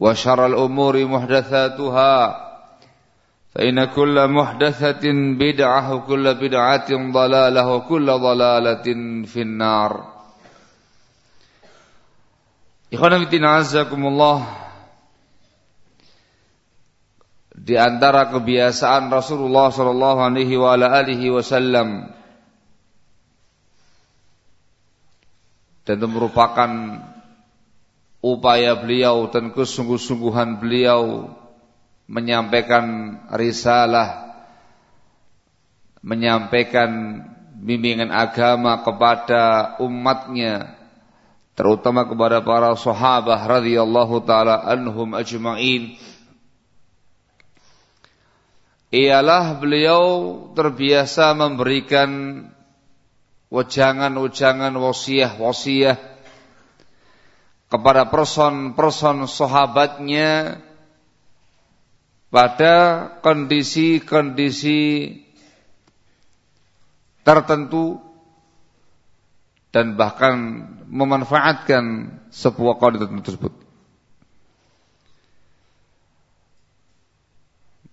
وشر الأمور محدثاتها فإن كل محدثة بدعة وكل بدعة ضلالة وكل ضلالة في النار Ikhwan fillah azakumullah di antara kebiasaan Rasulullah sallallahu alaihi wa alihi wasallam dan itu merupakan upaya beliau dan kesungguh-sungguhan beliau menyampaikan risalah menyampaikan bimbingan agama kepada umatnya terutama kepada para sahabat radhiyallahu taala anhum ajma'in. Ialah beliau terbiasa memberikan wajangan-wajangan wasiah-wasiah kepada person-person sahabatnya pada kondisi-kondisi tertentu dan bahkan memanfaatkan sebuah kondisi tersebut.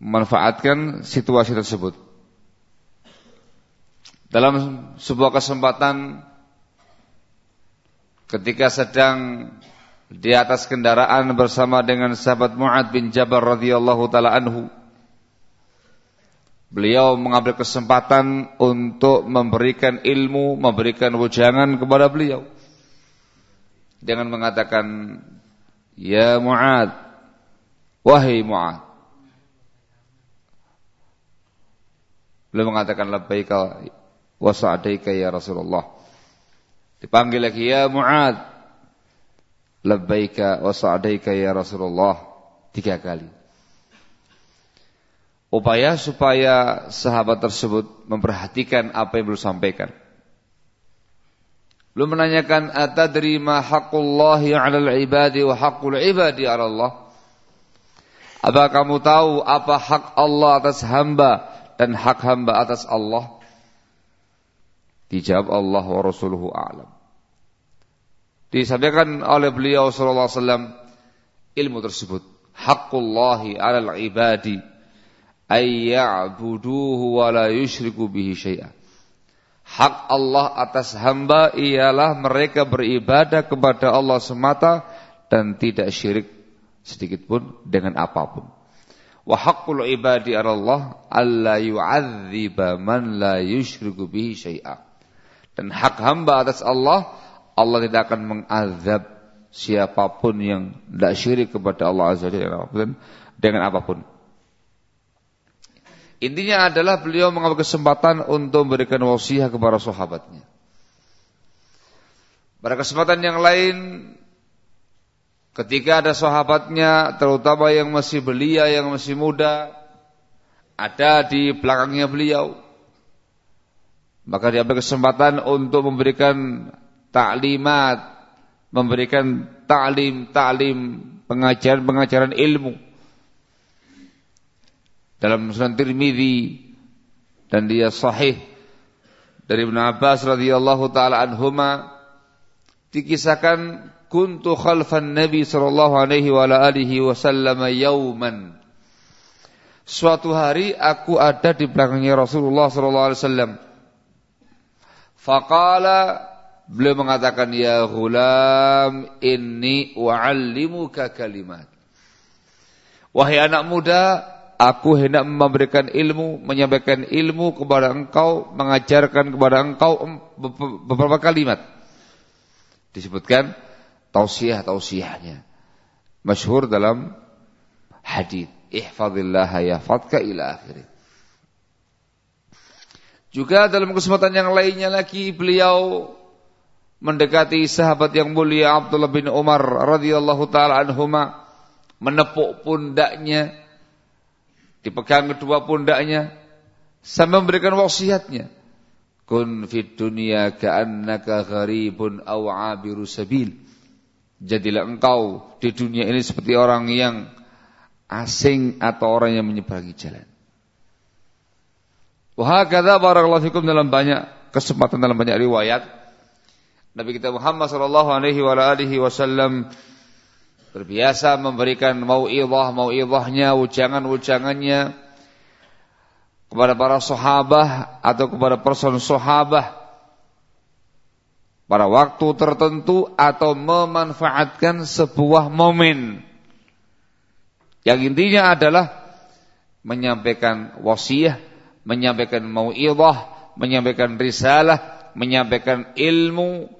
Memanfaatkan situasi tersebut. Dalam sebuah kesempatan ketika sedang di atas kendaraan bersama dengan sahabat Mu'ad bin Jabal radhiyallahu taala anhu. Beliau mengambil kesempatan untuk memberikan ilmu, memberikan wejangan kepada beliau. Dengan mengatakan, "Ya Mu'ad, wahai Mu'ad." Beliau mengatakan labbaika wa sa'daika ya Rasulullah. Dipanggil lagi ya Mu'ad. Labbaika wa sa'daika ya Rasulullah. Tiga kali. Upaya supaya sahabat tersebut memperhatikan apa yang belum sampaikan. Belum menanyakan atadri ma haqqullahi 'alal ibadi wa haqqul ibadi 'ala Allah. Apa kamu tahu apa hak Allah atas hamba dan hak hamba atas Allah? Dijawab Allah wa rasuluhu a'lam. Disampaikan oleh beliau sallallahu alaihi ilmu tersebut. Haqqullahi 'alal ibadi ay ya'buduhu wa la yusyriku bihi syai'a. Hak Allah atas hamba ialah mereka beribadah kepada Allah semata dan tidak syirik sedikit pun dengan apa pun. Wa haqqul ibadi 'ala Allah alla yu'adziba man la yusyriku bihi syai'a. Dan hak hamba atas Allah, Allah tidak akan mengazab siapa pun yang tidak syirik kepada Allah Azza wa dengan apa pun. Intinya adalah beliau mengambil kesempatan untuk memberikan wasiat kepada sahabatnya. Pada kesempatan yang lain, ketika ada sahabatnya, terutama yang masih belia, yang masih muda, ada di belakangnya beliau, maka dia kesempatan untuk memberikan taklimat, memberikan taklim-taklim, pengajaran-pengajaran ilmu. Dalam Sunan Tirmizi dan dia sahih. Dari Ibnu Abbas radhiyallahu taala anhuma. Dikisahkan kuntu khalfan Nabi sallallahu alaihi wa alihi wasallam yauman. Suatu hari aku ada di belakangnya Rasulullah sallallahu alaihi wasallam. Faqala beliau mengatakan ya ghulam inni u'allimuka kalimat. Wahai anak muda, aku hendak memberikan ilmu, menyampaikan ilmu kepada engkau, mengajarkan kepada engkau beberapa kalimat. Disebutkan tausiah-tausiahnya. Masyhur dalam hadis. Ihfazillah yahfadka ila akhir. Juga dalam kesempatan yang lainnya lagi beliau mendekati sahabat yang mulia Abdullah bin Umar radhiyallahu taala anhuma menepuk pundaknya dipegang kedua pundaknya sambil memberikan wasiatnya. Kun fid dunya ka'annaka gharibun aw 'abiru sabil. Jadilah engkau di dunia ini seperti orang yang asing atau orang yang menyeberangi jalan. Wahakadha barakallahu fikum dalam banyak kesempatan dalam banyak riwayat Nabi kita Muhammad sallallahu alaihi wa alihi wasallam Terbiasa memberikan mau'idhah, mau'idhahnya, ujangan-ujangannya kepada para sahabat atau kepada person sahabat pada waktu tertentu atau memanfaatkan sebuah momen. Yang intinya adalah menyampaikan wasiat, menyampaikan mau'idhah, menyampaikan risalah, menyampaikan ilmu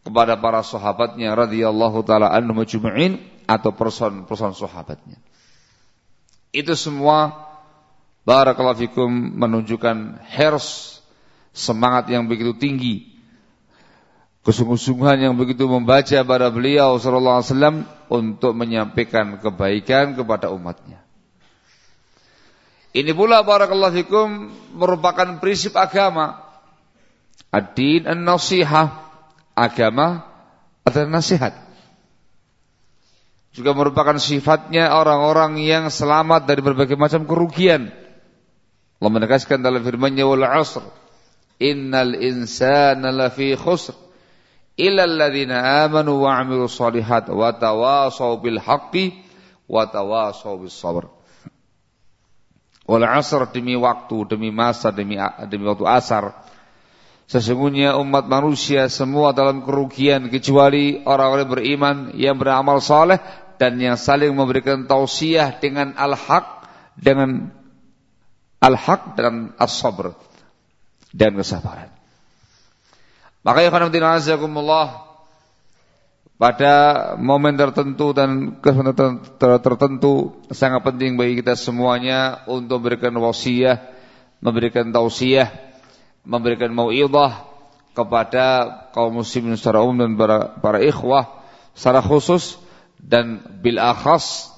kepada para sahabatnya radhiyallahu taala anhum atau person-person sahabatnya. Itu semua barakallahu fikum menunjukkan hers semangat yang begitu tinggi kesungguh-sungguhan yang begitu membaca pada beliau sallallahu alaihi wasallam untuk menyampaikan kebaikan kepada umatnya. Ini pula barakallahu fikum merupakan prinsip agama. Ad-din an-nasihah agama adalah nasihat. Juga merupakan sifatnya orang-orang yang selamat dari berbagai macam kerugian. Allah menegaskan dalam firman-Nya wal 'asr innal insana lafi khusr illa alladziina amanu wa 'amilus shalihat wa tawasaw bil haqqi wa tawasaw bis sabr. Wal 'asr demi waktu, demi masa, demi demi waktu asar Sesungguhnya umat manusia semua dalam kerugian kecuali orang-orang beriman yang beramal saleh dan yang saling memberikan tausiah dengan al-haq dengan al-haq dan as-sabr dan kesabaran. Maka ya azakumullah pada momen tertentu dan kesempatan tertentu sangat penting bagi kita semuanya untuk memberikan wasiat, memberikan tausiah memberikan mau'idhah kepada kaum muslimin secara umum dan para, para ikhwah secara khusus dan bil akhas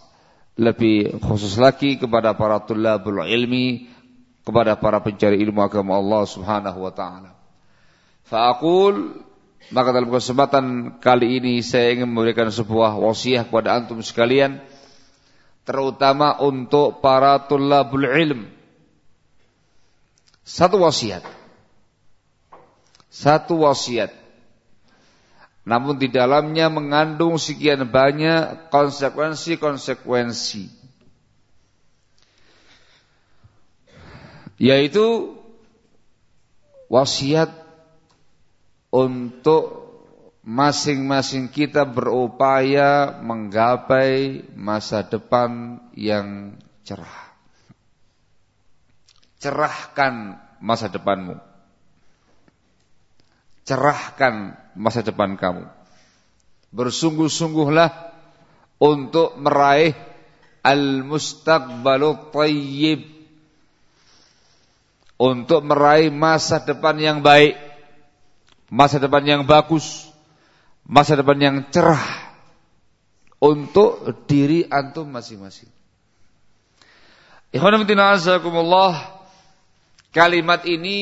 lebih khusus lagi kepada para tulabul ilmi kepada para pencari ilmu agama Allah Subhanahu wa taala. Fa'aqul maka dalam kesempatan kali ini saya ingin memberikan sebuah wasiat kepada antum sekalian terutama untuk para tulabul ilm. Satu wasiat satu wasiat. Namun di dalamnya mengandung sekian banyak konsekuensi-konsekuensi. Yaitu wasiat untuk masing-masing kita berupaya menggapai masa depan yang cerah. Cerahkan masa depanmu cerahkan masa depan kamu. Bersungguh-sungguhlah untuk meraih al-mustaqbalu tayyib. untuk meraih masa depan yang baik, masa depan yang bagus, masa depan yang cerah untuk diri antum masing-masing. Kalimat ini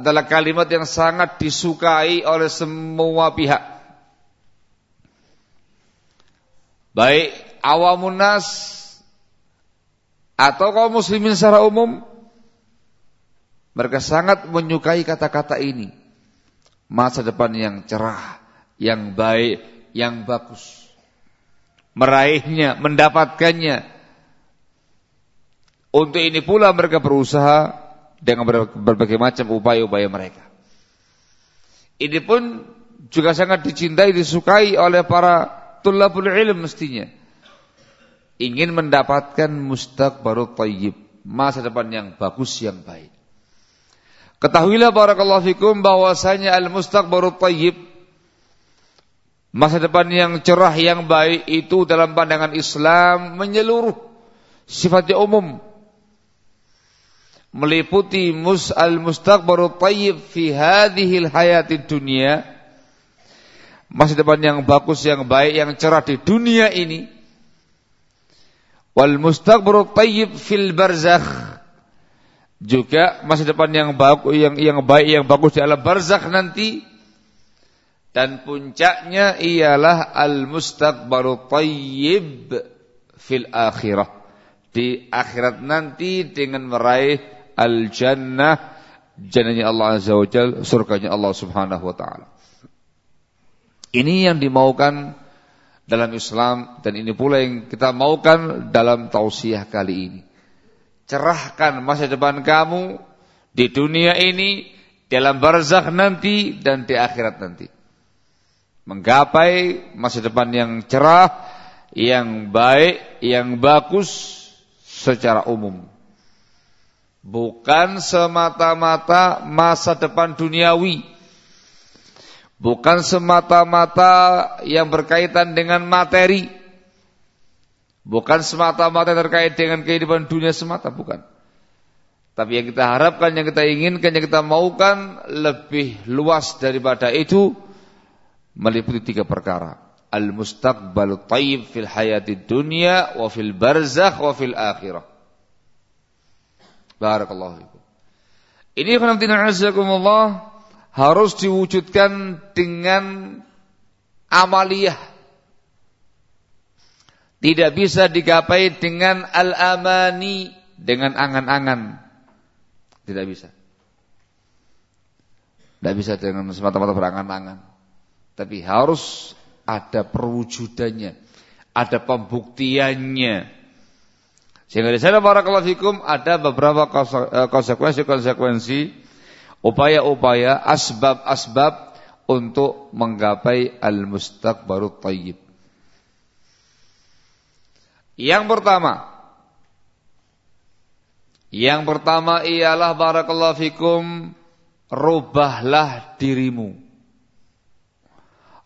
adalah kalimat yang sangat disukai oleh semua pihak. Baik awamun nas atau kaum muslimin secara umum mereka sangat menyukai kata-kata ini. Masa depan yang cerah, yang baik, yang bagus. Meraihnya, mendapatkannya. Untuk ini pula mereka berusaha dengan berbagai macam upaya-upaya mereka. Ini pun juga sangat dicintai, disukai oleh para tulabul ilm mestinya ingin mendapatkan mustaqbarut tayyib, masa depan yang bagus yang baik. Ketahuilah barakallahu fikum bahwasanya al-mustaqbarut tayyib masa depan yang cerah yang baik itu dalam pandangan Islam menyeluruh sifatnya umum meliputi mus al-mustaqbarut tayyib fi hadhihi al-hayatid dunya masa depan yang bagus yang baik yang cerah di dunia ini Wal mustaqbaru tayyib fil barzakh. Juga masa depan yang bagus yang yang baik yang bagus di alam barzakh nanti dan puncaknya ialah al mustaqbaru tayyib fil akhirah. Di akhirat nanti dengan meraih al jannah jannahnya Allah Azza wa Jalla, surganya Allah Subhanahu wa taala. Ini yang dimaukan dalam Islam dan ini pula yang kita maukan dalam tausiah kali ini. Cerahkan masa depan kamu di dunia ini, dalam barzakh nanti dan di akhirat nanti. Menggapai masa depan yang cerah, yang baik, yang bagus secara umum. Bukan semata-mata masa depan duniawi Bukan semata-mata yang berkaitan dengan materi. Bukan semata-mata terkait dengan kehidupan dunia semata, bukan. Tapi yang kita harapkan, yang kita inginkan, yang kita maukan lebih luas daripada itu meliputi tiga perkara. Al-mustaqbalu tayyib fil hayati dunia wa fil barzakh wa fil akhirah. Barakallahu fikum. Ini khonamtina azakumullah harus diwujudkan dengan amaliyah. Tidak bisa digapai dengan al-amani, dengan angan-angan. Tidak bisa. Tidak bisa dengan semata-mata berangan-angan. Tapi harus ada perwujudannya, ada pembuktiannya. Sehingga di sana para fikum ada beberapa eh, konsekuensi-konsekuensi upaya-upaya asbab-asbab untuk menggapai al-mustaqbarut tayyib. Yang pertama Yang pertama ialah barakallahu fikum rubahlah dirimu.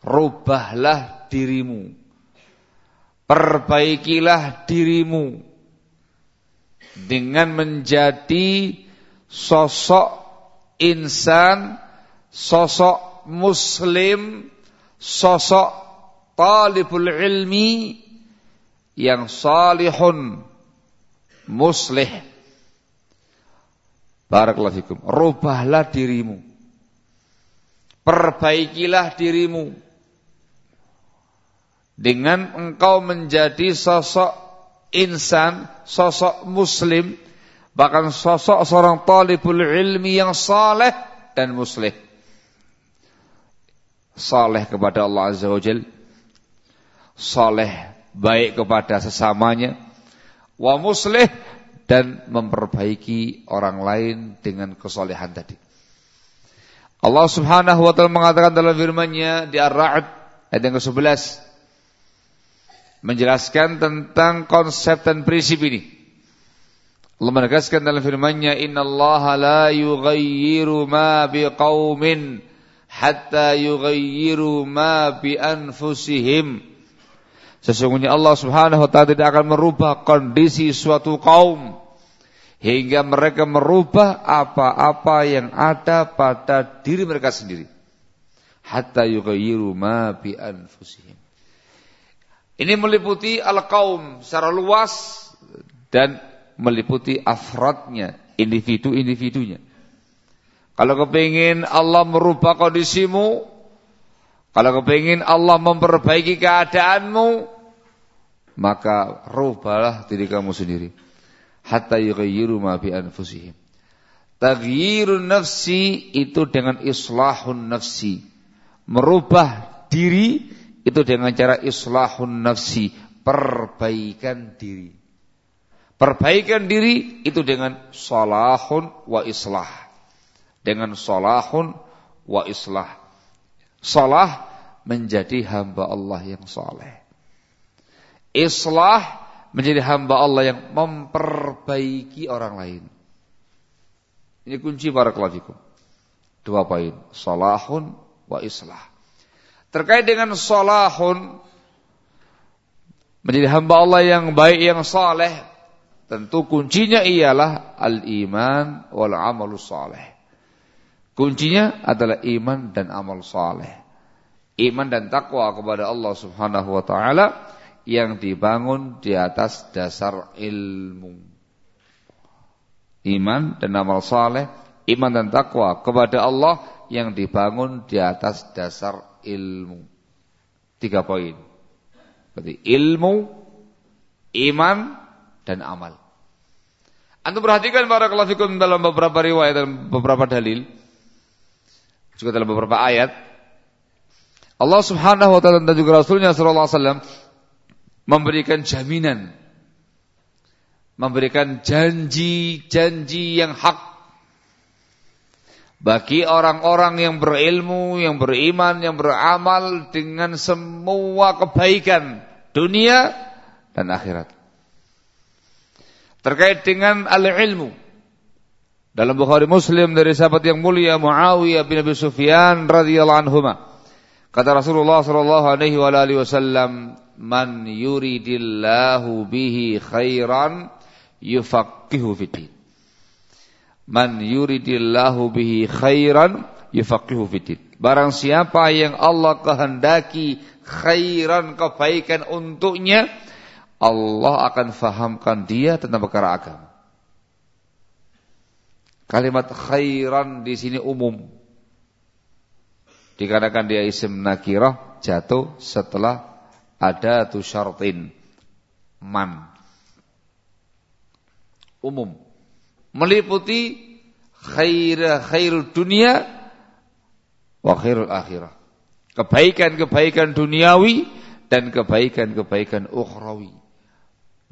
Rubahlah dirimu. Perbaikilah dirimu dengan menjadi sosok insan, sosok muslim, sosok talibul ilmi yang salihun, muslih. Barakallahu fikum. Rubahlah dirimu. Perbaikilah dirimu. Dengan engkau menjadi sosok insan, sosok muslim bahkan sosok seorang talibul ilmi yang saleh dan muslih. Saleh kepada Allah Azza wa Jal. Saleh baik kepada sesamanya. Wa muslih dan memperbaiki orang lain dengan kesolehan tadi. Allah Subhanahu wa taala mengatakan dalam firman-Nya di Ar-Ra'd ayat yang ke-11 menjelaskan tentang konsep dan prinsip ini. Allah menegaskan dalam firman-Nya innallaha la yughayyiru ma biqaumin hatta yughayyiru ma bi anfusihim Sesungguhnya Allah Subhanahu wa taala tidak akan merubah kondisi suatu kaum hingga mereka merubah apa-apa yang ada pada diri mereka sendiri. Hatta yughayyiru ma bi anfusihim ini meliputi al-qaum secara luas dan meliputi afradnya individu-individunya kalau kepingin Allah merubah kondisimu kalau kepingin Allah memperbaiki keadaanmu maka rubahlah diri kamu sendiri hatta yughayyiru ma bi anfusihim. Taghyirun nafsi itu dengan islahun nafsi. Merubah diri itu dengan cara islahun nafsi, perbaikan diri. Perbaikan diri itu dengan salahun wa islah. Dengan salahun wa islah. Salah menjadi hamba Allah yang saleh. Islah menjadi hamba Allah yang memperbaiki orang lain. Ini kunci para fikum. Dua poin, salahun wa islah. Terkait dengan salahun menjadi hamba Allah yang baik yang saleh, tentu kuncinya ialah al-iman wal amalus saleh. Kuncinya adalah iman dan amal saleh. Iman dan takwa kepada Allah Subhanahu wa taala yang dibangun di atas dasar ilmu. Iman dan amal saleh, iman dan takwa kepada Allah yang dibangun di atas dasar ilmu. Tiga poin. Berarti ilmu, iman, dan amal. Anda perhatikan para kalafikum dalam beberapa riwayat dan beberapa dalil. Juga dalam beberapa ayat. Allah subhanahu wa ta'ala dan juga Rasulnya wasallam memberikan jaminan, memberikan janji-janji yang hak bagi orang-orang yang berilmu, yang beriman, yang beramal dengan semua kebaikan dunia dan akhirat. Terkait dengan al-ilmu. Dalam Bukhari Muslim dari sahabat yang mulia Muawiyah bin Abi Sufyan radhiyallahu anhu. Kata Rasulullah sallallahu alaihi wasallam, man yuridillahu bihi khairan yufaqihu fiddin. Man yuridillahu bihi khairan yufaqihu fiddin. Barang siapa yang Allah kehendaki khairan kebaikan untuknya, Allah akan fahamkan dia tentang perkara agama. Kalimat khairan di sini umum. Dikarenakan dia isim nakirah jatuh setelah ada tu syartin man umum meliputi khair khair dunia wa khairul akhirah kebaikan-kebaikan duniawi dan kebaikan-kebaikan ukhrawi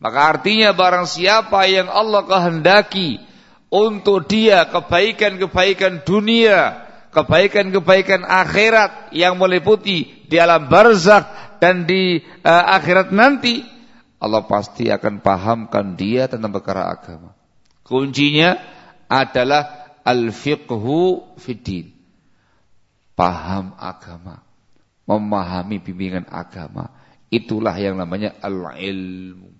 maka artinya barang siapa yang Allah kehendaki untuk dia kebaikan-kebaikan dunia kebaikan-kebaikan akhirat yang meliputi di alam barzakh dan di uh, akhirat nanti Allah pasti akan pahamkan dia tentang perkara agama. Kuncinya adalah al-fiqhu fiddin. Paham agama, memahami bimbingan agama. Itulah yang namanya al-ilmu.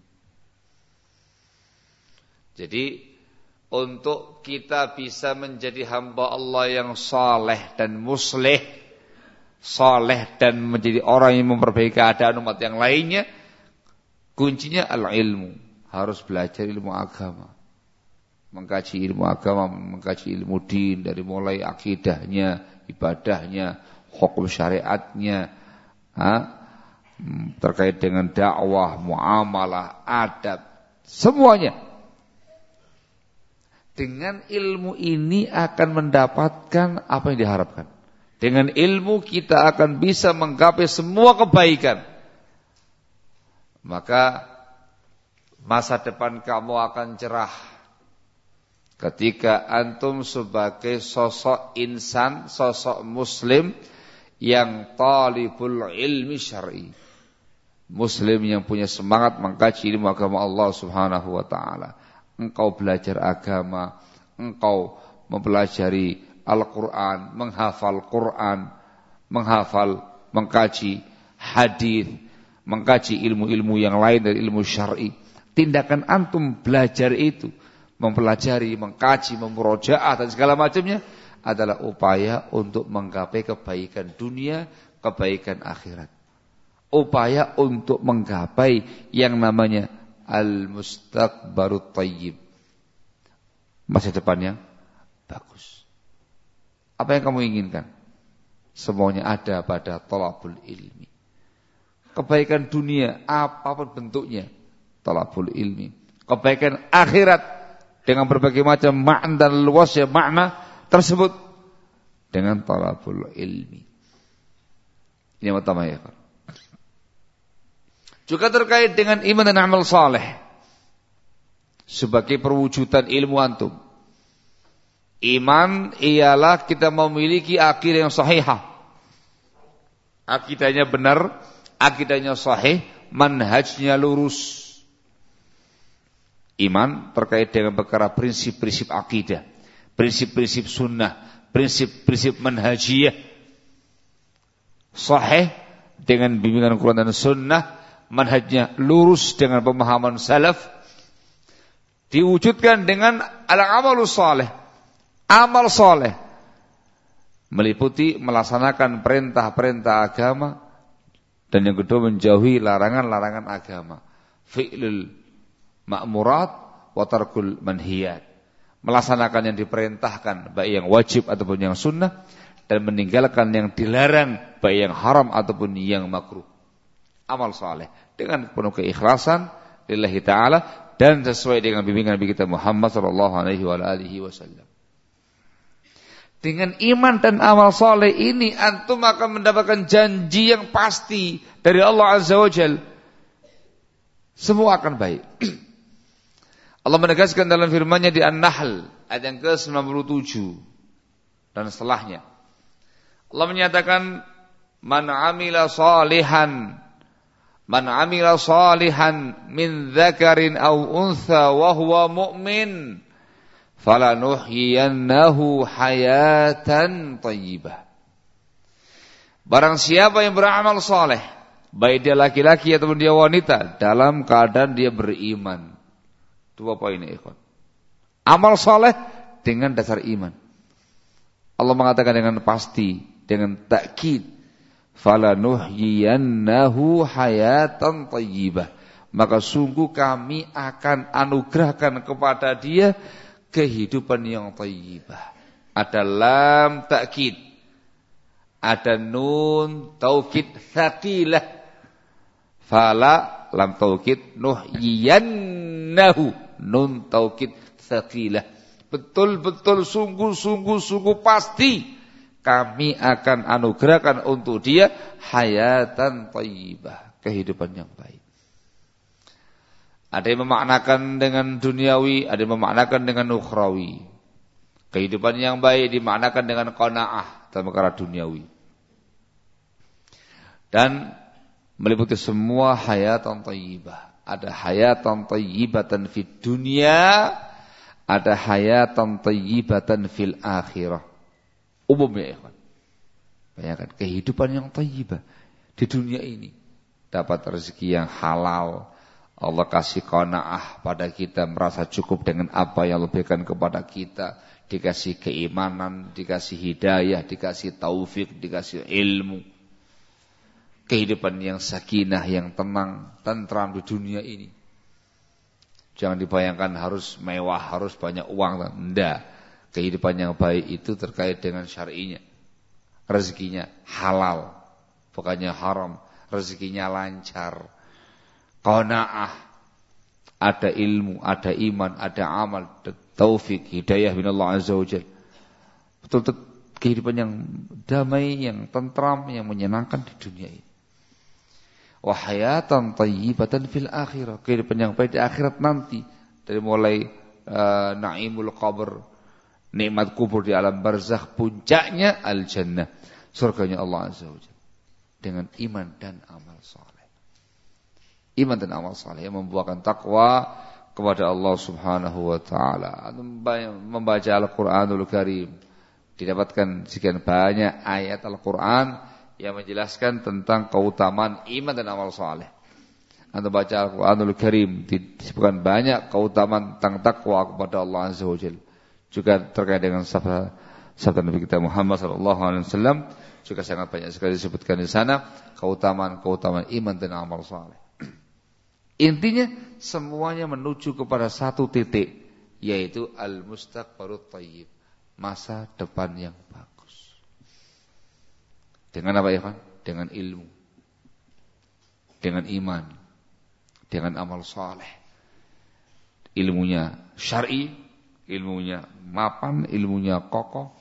Jadi untuk kita bisa menjadi hamba Allah yang saleh dan musleh soleh dan menjadi orang yang memperbaiki keadaan umat yang lainnya, kuncinya al-ilmu. Harus belajar ilmu agama. Mengkaji ilmu agama, mengkaji ilmu din dari mulai akidahnya, ibadahnya, hukum syariatnya, ha? terkait dengan dakwah, muamalah, adab, semuanya. Dengan ilmu ini akan mendapatkan apa yang diharapkan. Dengan ilmu kita akan bisa menggapai semua kebaikan. Maka masa depan kamu akan cerah. Ketika antum sebagai sosok insan, sosok muslim yang talibul ilmi syar'i. Muslim yang punya semangat mengkaji ilmu agama Allah Subhanahu wa taala. Engkau belajar agama, engkau mempelajari Al-Quran, menghafal Quran, menghafal, mengkaji hadis, mengkaji ilmu-ilmu yang lain dari ilmu syar'i. Tindakan antum belajar itu mempelajari, mengkaji, memurojaah dan segala macamnya adalah upaya untuk menggapai kebaikan dunia, kebaikan akhirat. Upaya untuk menggapai yang namanya al-mustaqbarut tayyib. Masa depan yang bagus. Apa yang kamu inginkan? Semuanya ada pada tolabul ilmi. Kebaikan dunia apa pun bentuknya, tolabul ilmi. Kebaikan akhirat dengan berbagai macam makna dan luasnya makna tersebut dengan talabul ilmi. Ini yang pertama ya. Juga terkait dengan iman dan amal saleh sebagai perwujudan ilmu antum. Iman ialah kita memiliki akidah yang sahihah. Akidahnya benar, akidahnya sahih, manhajnya lurus. Iman terkait dengan perkara prinsip-prinsip akidah, prinsip-prinsip sunnah, prinsip-prinsip manhajiyah. Sahih dengan bimbingan Quran dan sunnah, manhajnya lurus dengan pemahaman salaf, diwujudkan dengan al-amalus saleh, amal saleh, meliputi melaksanakan perintah-perintah agama dan yang kedua menjauhi larangan-larangan agama. Fi'lul ma'murat wa tarkul manhiyat. Melaksanakan yang diperintahkan baik yang wajib ataupun yang sunnah dan meninggalkan yang dilarang baik yang haram ataupun yang makruh. Amal saleh dengan penuh keikhlasan lillahi taala dan sesuai dengan bimbingan Nabi kita Muhammad sallallahu alaihi wasallam. Dengan iman dan amal soleh ini antum akan mendapatkan janji yang pasti dari Allah Azza wa Jal. Semua akan baik. Allah menegaskan dalam firman-Nya di An-Nahl ayat yang ke-97 dan setelahnya. Allah menyatakan man amila salihan man amila salihan min dzakarin aw untha wa huwa mu'min falanuhyiyannahu hayatan thayyibah. Barang siapa yang beramal saleh, baik dia laki-laki ataupun dia wanita, dalam keadaan dia beriman, Dua poin ini, ikhwan. Amal soleh dengan dasar iman. Allah mengatakan dengan pasti, dengan takkid, falanuhyiyannahu hayatan tayyibah. Maka sungguh kami akan anugerahkan kepada dia kehidupan yang tayyibah. Ada lam takkid. Ada nun taukid thaqilah. Fala lam taukid nuhyiyannahu nun taukid tsaqilah. Betul-betul sungguh-sungguh-sungguh pasti kami akan anugerahkan untuk dia hayatan thayyibah, kehidupan yang baik. Ada yang memaknakan dengan duniawi, ada yang memaknakan dengan ukhrawi. Kehidupan yang baik dimaknakan dengan qanaah dalam perkara duniawi. Dan meliputi semua hayatan thayyibah ada hayatan tayyibatan fid dunia, ada hayatan tayyibatan fil akhirah. Umum ya ikhwan. Bayangkan kehidupan yang tayyibah di dunia ini. Dapat rezeki yang halal. Allah kasih qanaah pada kita merasa cukup dengan apa yang Allah kepada kita. Dikasih keimanan, dikasih hidayah, dikasih taufik, dikasih ilmu kehidupan yang sakinah, yang tenang, tentram di dunia ini. Jangan dibayangkan harus mewah, harus banyak uang. Tidak. Kehidupan yang baik itu terkait dengan syar'inya. Rezekinya halal, bukannya haram. Rezekinya lancar. Qanaah. Ada ilmu, ada iman, ada amal, ada taufik, hidayah bin Allah Azza wa Betul-betul kehidupan yang damai, yang tentram, yang menyenangkan di dunia ini wahayatan tayyibatan fil akhirah. Kehidupan yang baik di akhirat nanti. Dari mulai uh, naimul qabr nikmat kubur di alam barzakh puncaknya al jannah surganya Allah azza wajalla dengan iman dan amal saleh. Iman dan amal saleh yang membuahkan takwa kepada Allah Subhanahu wa taala. Membaca Al-Qur'anul Karim. Didapatkan sekian banyak ayat Al-Qur'an yang menjelaskan tentang keutamaan iman dan amal soleh. Anda baca Al-Quranul Karim disebutkan banyak keutamaan tentang takwa kepada Allah Azza wa Jalla. Juga terkait dengan sabda, sabda Nabi kita Muhammad sallallahu alaihi wasallam juga sangat banyak sekali disebutkan di sana keutamaan-keutamaan iman dan amal saleh. Intinya semuanya menuju kepada satu titik yaitu al-mustaqbarut thayyib, masa depan yang bagus. Dengan apa ya, Pak? Dengan ilmu. Dengan iman. Dengan amal saleh. Ilmunya syar'i, ilmunya mapan, ilmunya kokoh,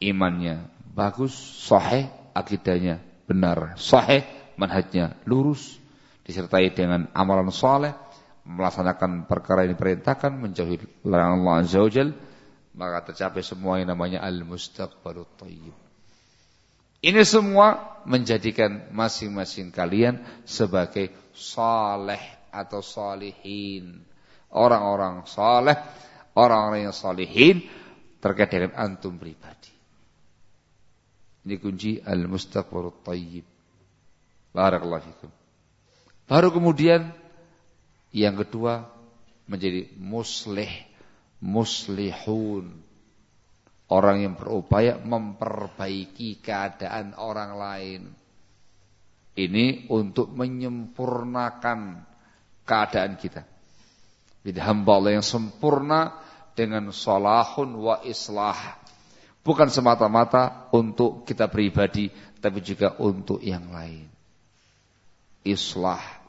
imannya bagus, sahih, akidahnya benar, sahih, manhajnya lurus, disertai dengan amalan saleh, melaksanakan perkara yang diperintahkan, menjauhi larangan Allah Azza wa maka tercapai semua yang namanya al-mustaqbalut thayyib. Ini semua menjadikan masing-masing kalian sebagai saleh atau salihin. Orang-orang saleh, orang-orang yang salihin terkait dengan antum pribadi. Ini kunci al-mustaqbalut thayyib. Barakallahu fikum. Baru kemudian yang kedua menjadi muslih, muslihun. Orang yang berupaya memperbaiki keadaan orang lain. Ini untuk menyempurnakan keadaan kita. Jadi hamba Allah yang sempurna dengan salahun wa islah. Bukan semata-mata untuk kita pribadi, tapi juga untuk yang lain. Islah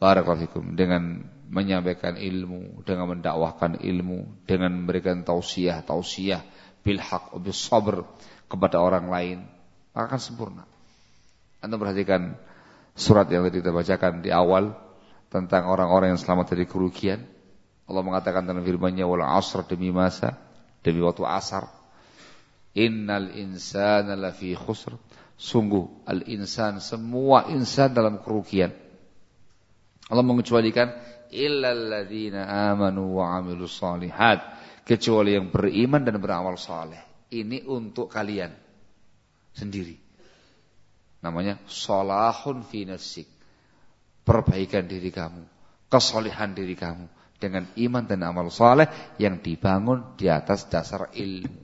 Barakallahu dengan menyampaikan ilmu, dengan mendakwahkan ilmu, dengan memberikan tausiah, tausiah bil haq bil sabr kepada orang lain, akan sempurna. Anda perhatikan surat yang tadi kita bacakan di awal tentang orang-orang yang selamat dari kerugian. Allah mengatakan dalam firman-Nya wal asr demi masa, demi waktu asar. Innal insana lafi khusr. Sungguh al insan semua insan dalam kerugian. Allah mengecualikan illalladzina amanu wa amilus salihat kecuali yang beriman dan beramal saleh. Ini untuk kalian sendiri. Namanya solahun fi nafsik. Perbaikan diri kamu, kesolehan diri kamu dengan iman dan amal saleh yang dibangun di atas dasar ilmu.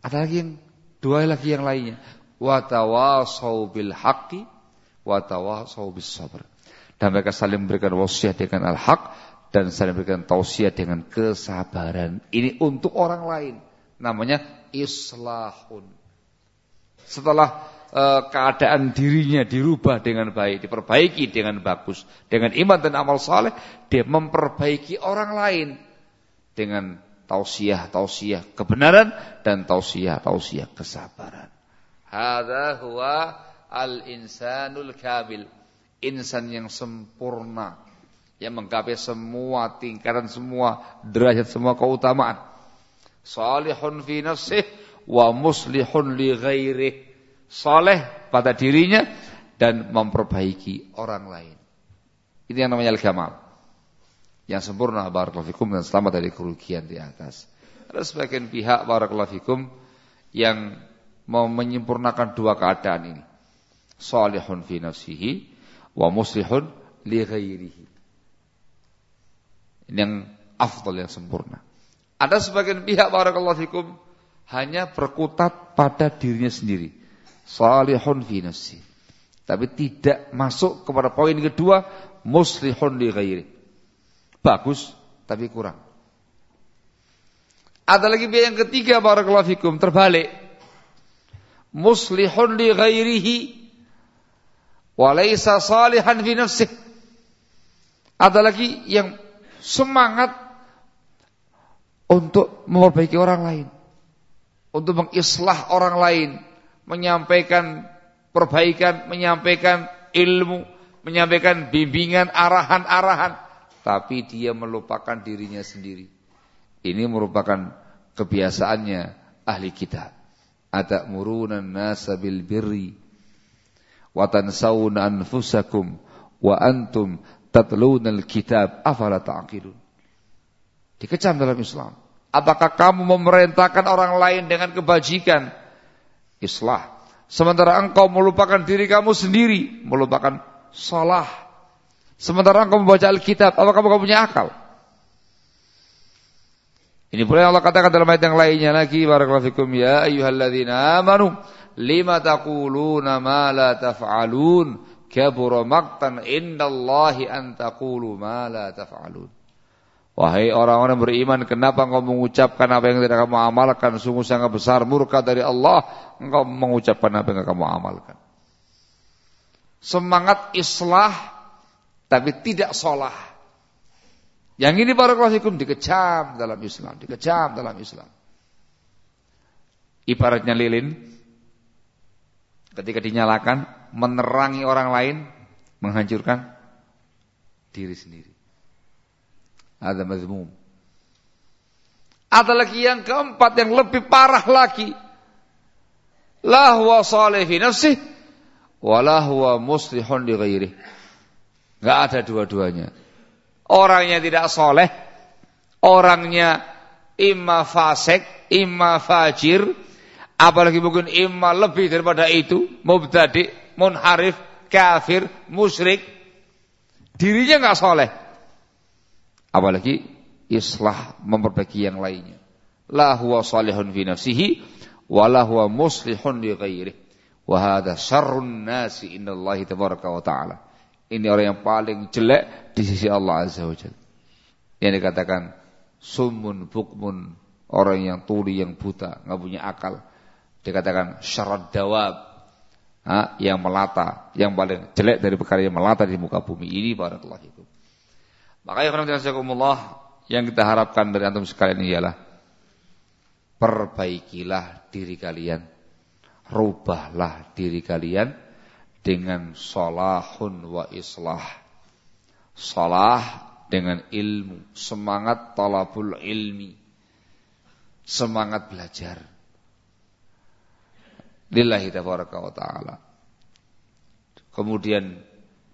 Ada lagi yang dua lagi yang lainnya. Wa tawasau bil haqqi wa tawasau bis sabr. Dan mereka saling memberikan wasiat dengan al-haq dan saling memberikan tausiah dengan kesabaran. Ini untuk orang lain. Namanya islahun. Setelah e, keadaan dirinya dirubah dengan baik, diperbaiki dengan bagus, dengan iman dan amal saleh, dia memperbaiki orang lain dengan tausiah, tausiah kebenaran dan tausiah, tausiah kesabaran. Hada huwa al-insanul kamil. Insan yang sempurna. Yang menggapai semua tingkatan, semua derajat, semua keutamaan. Salihun fi nafsih wa muslihun li ghairih. Saleh pada dirinya dan memperbaiki orang lain. Itu yang namanya al-kamal. Yang sempurna barakallahu fikum dan selamat dari kerugian di atas. Ada sebagian pihak barakallahu fikum yang mau menyempurnakan dua keadaan ini salihun fi nafsihi wa muslihun li ghairihi. Ini yang afdal yang sempurna. Ada sebagian pihak barakallahu fikum hanya berkutat pada dirinya sendiri. Salihun fi nafsi. Tapi tidak masuk kepada poin kedua muslihun li ghairi. Bagus tapi kurang. Ada lagi pihak yang ketiga barakallahu fikum terbalik. Muslihun li ghairihi Walaysa salihan fi nafsih. Ada lagi yang semangat untuk memperbaiki orang lain. Untuk mengislah orang lain. Menyampaikan perbaikan, menyampaikan ilmu, menyampaikan bimbingan, arahan-arahan. Tapi dia melupakan dirinya sendiri. Ini merupakan kebiasaannya ahli kita. Ada murunan nasa bil birri wa tansawna anfusakum wa antum tatluna alkitab afala ta'qilun. Dikecam dalam Islam. Apakah kamu memerintahkan orang lain dengan kebajikan? Islah. Sementara engkau melupakan diri kamu sendiri, melupakan salah. Sementara engkau membaca Alkitab, apakah kamu punya akal? Ini pula yang Allah katakan dalam ayat yang lainnya lagi, barakallahu fikum ya ayyuhalladzina amanu lima taquluna ma la taf'alun kabura maqtan indallahi an taqulu ma la taf'alun. Wahai orang-orang beriman, kenapa engkau mengucapkan apa yang tidak kamu amalkan? Sungguh sangat besar murka dari Allah, engkau mengucapkan apa yang kamu amalkan. Semangat islah, tapi tidak solah. Yang ini para klasikum dikecam dalam Islam, dikecam dalam Islam. Ibaratnya lilin, ketika dinyalakan, menerangi orang lain, menghancurkan diri sendiri. Ada mazmum. Ada lagi yang keempat yang lebih parah lagi. La huwa salih fi nafsih wa la huwa muslihun li ghairih. Enggak ada dua-duanya. Orangnya tidak soleh, orangnya imma fasik, imma fajir, apalagi mungkin imma lebih daripada itu, mubtadi, munharif, kafir, musyrik. Dirinya enggak soleh. Apalagi islah memperbaiki yang lainnya. La huwa salihun fi nafsihi wa la huwa muslihun li ghairihi wa hadha syarrun nasi indallahi tabaraka wa taala. Ini orang yang paling jelek di sisi Allah azza wa jalla. Yang dikatakan sumun bukmun orang yang tuli yang buta nggak punya akal dikatakan syarat dawab. Ha, yang melata yang paling jelek dari perkara yang melata di muka bumi ini barakallahu fikum. Makanya Allah yang kita harapkan dari antum sekalian ialah perbaikilah diri kalian, rubahlah diri kalian dengan solahun wa islah. Solah dengan ilmu, semangat talabul ilmi, semangat belajar. Lillahi tabaraka wa ta'ala. Kemudian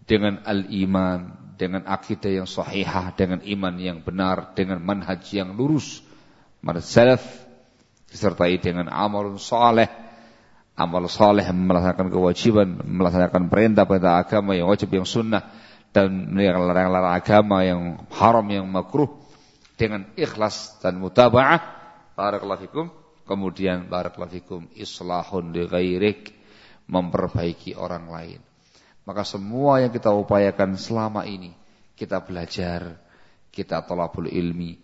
dengan al-iman, dengan akidah yang sahihah, dengan iman yang benar, dengan manhaj yang lurus. Manhaj disertai dengan amal saleh, amal saleh melaksanakan kewajiban, melaksanakan perintah-perintah agama yang wajib yang sunnah dan melarang larang agama yang haram yang makruh dengan ikhlas dan mutaba'ah. Barakallahu fikum. Kemudian barakallahu fikum islahun li memperbaiki orang lain. Maka semua yang kita upayakan selama ini, kita belajar, kita tolabul ilmi,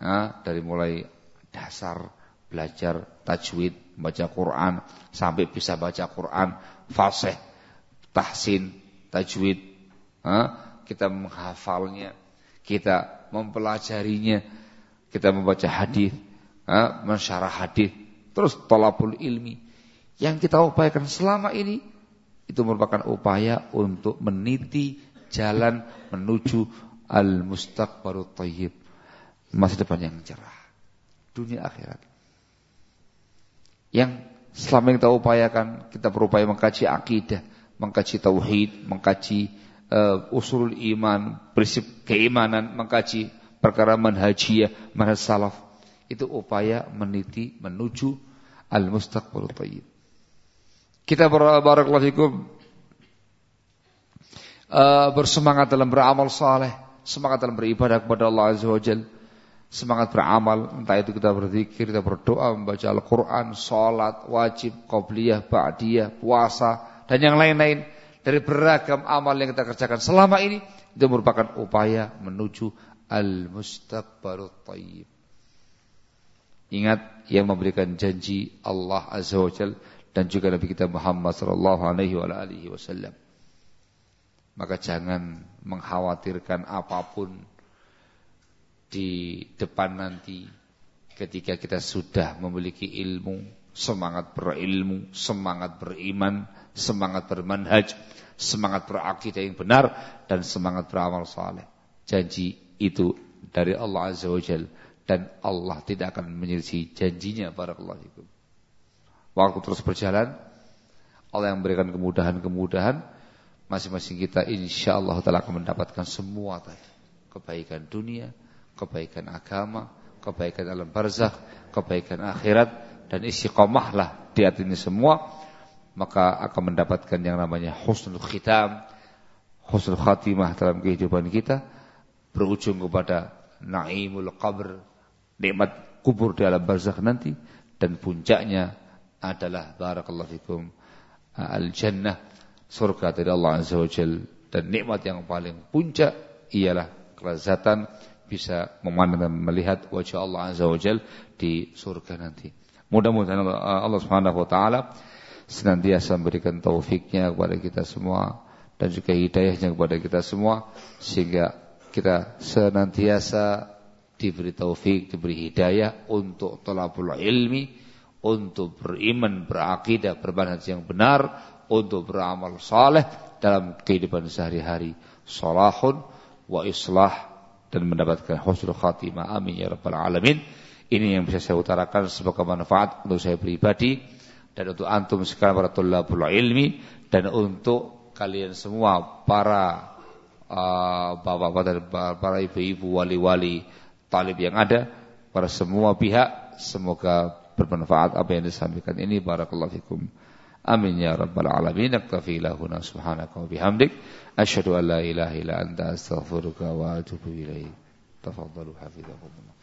nah, dari mulai dasar belajar tajwid, baca Quran, sampai bisa baca Quran, fasih, tahsin, tajwid, nah, kita menghafalnya, kita mempelajarinya, kita membaca hadis, mensyarah hadis, terus tolabul ilmi. Yang kita upayakan selama ini itu merupakan upaya untuk meniti jalan menuju al-mustaqbarut thayyib. Masa depan yang cerah. Dunia akhirat. Yang selama kita upayakan, kita berupaya mengkaji akidah, mengkaji tauhid, mengkaji uh, usul iman, prinsip keimanan, mengkaji perkara manhajiyah, manhaj salaf. Itu upaya meniti menuju al-mustaqbarut thayyib. Kita barakallahu fikum uh, bersemangat dalam beramal saleh, semangat dalam beribadah kepada Allah Azza wa Jalla. Semangat beramal, entah itu kita berzikir, kita berdoa, membaca Al-Quran, sholat, wajib, qobliyah, ba'diyah, puasa, dan yang lain-lain. Dari beragam amal yang kita kerjakan selama ini, itu merupakan upaya menuju al-mustaqbarut tayyib. Ingat yang memberikan janji Allah Azza wa Jalla dan juga Nabi kita Muhammad sallallahu alaihi wasallam. Maka jangan mengkhawatirkan apa pun di depan nanti ketika kita sudah memiliki ilmu, semangat berilmu, semangat beriman, semangat bermanhaj, semangat berakidah yang benar dan semangat beramal saleh. Janji itu dari Allah Azza wa Jalla dan Allah tidak akan menyelisih janjinya barakallahu fikum. Waktu terus berjalan, Allah yang memberikan kemudahan-kemudahan, masing-masing kita insya Allah telah akan mendapatkan semua tadi. Kebaikan dunia, kebaikan agama, kebaikan alam barzakh, kebaikan akhirat, dan istiqomahlah di hati ini semua. maka akan mendapatkan yang namanya husnul khitam, husnul khatimah dalam kehidupan kita berujung kepada naimul qabr, nikmat kubur di alam barzakh nanti dan puncaknya adalah barakallahu fikum al jannah surga dari Allah Azza wa Jal dan nikmat yang paling puncak ialah kelezatan bisa memandang dan melihat wajah Allah Azza wa Jal di surga nanti. Mudah-mudahan Allah Subhanahu wa taala senantiasa memberikan taufiknya kepada kita semua dan juga hidayahnya kepada kita semua sehingga kita senantiasa diberi taufik, diberi hidayah untuk talabul ilmi, untuk beriman, berakidah, bermanhaj yang benar, untuk beramal saleh dalam kehidupan sehari-hari, salahun wa islah dan mendapatkan husnul khatimah. Amin ya rabbal alamin. Ini yang bisa saya utarakan sebagai manfaat untuk saya pribadi dan untuk antum sekarang para tulabul ilmi dan untuk kalian semua para uh, bapak-bapak dan para ibu-ibu wali-wali talib yang ada para semua pihak. Semoga bermanfaat apa yang disampaikan ini. Barakallahu fikum. Amin ya rabbal alamin. Naktafi lahuna subhanaka wa bihamdik. Asyhadu an la ilaha illa anta astaghfiruka wa atubu ilaik tafadhalu hafizakumullah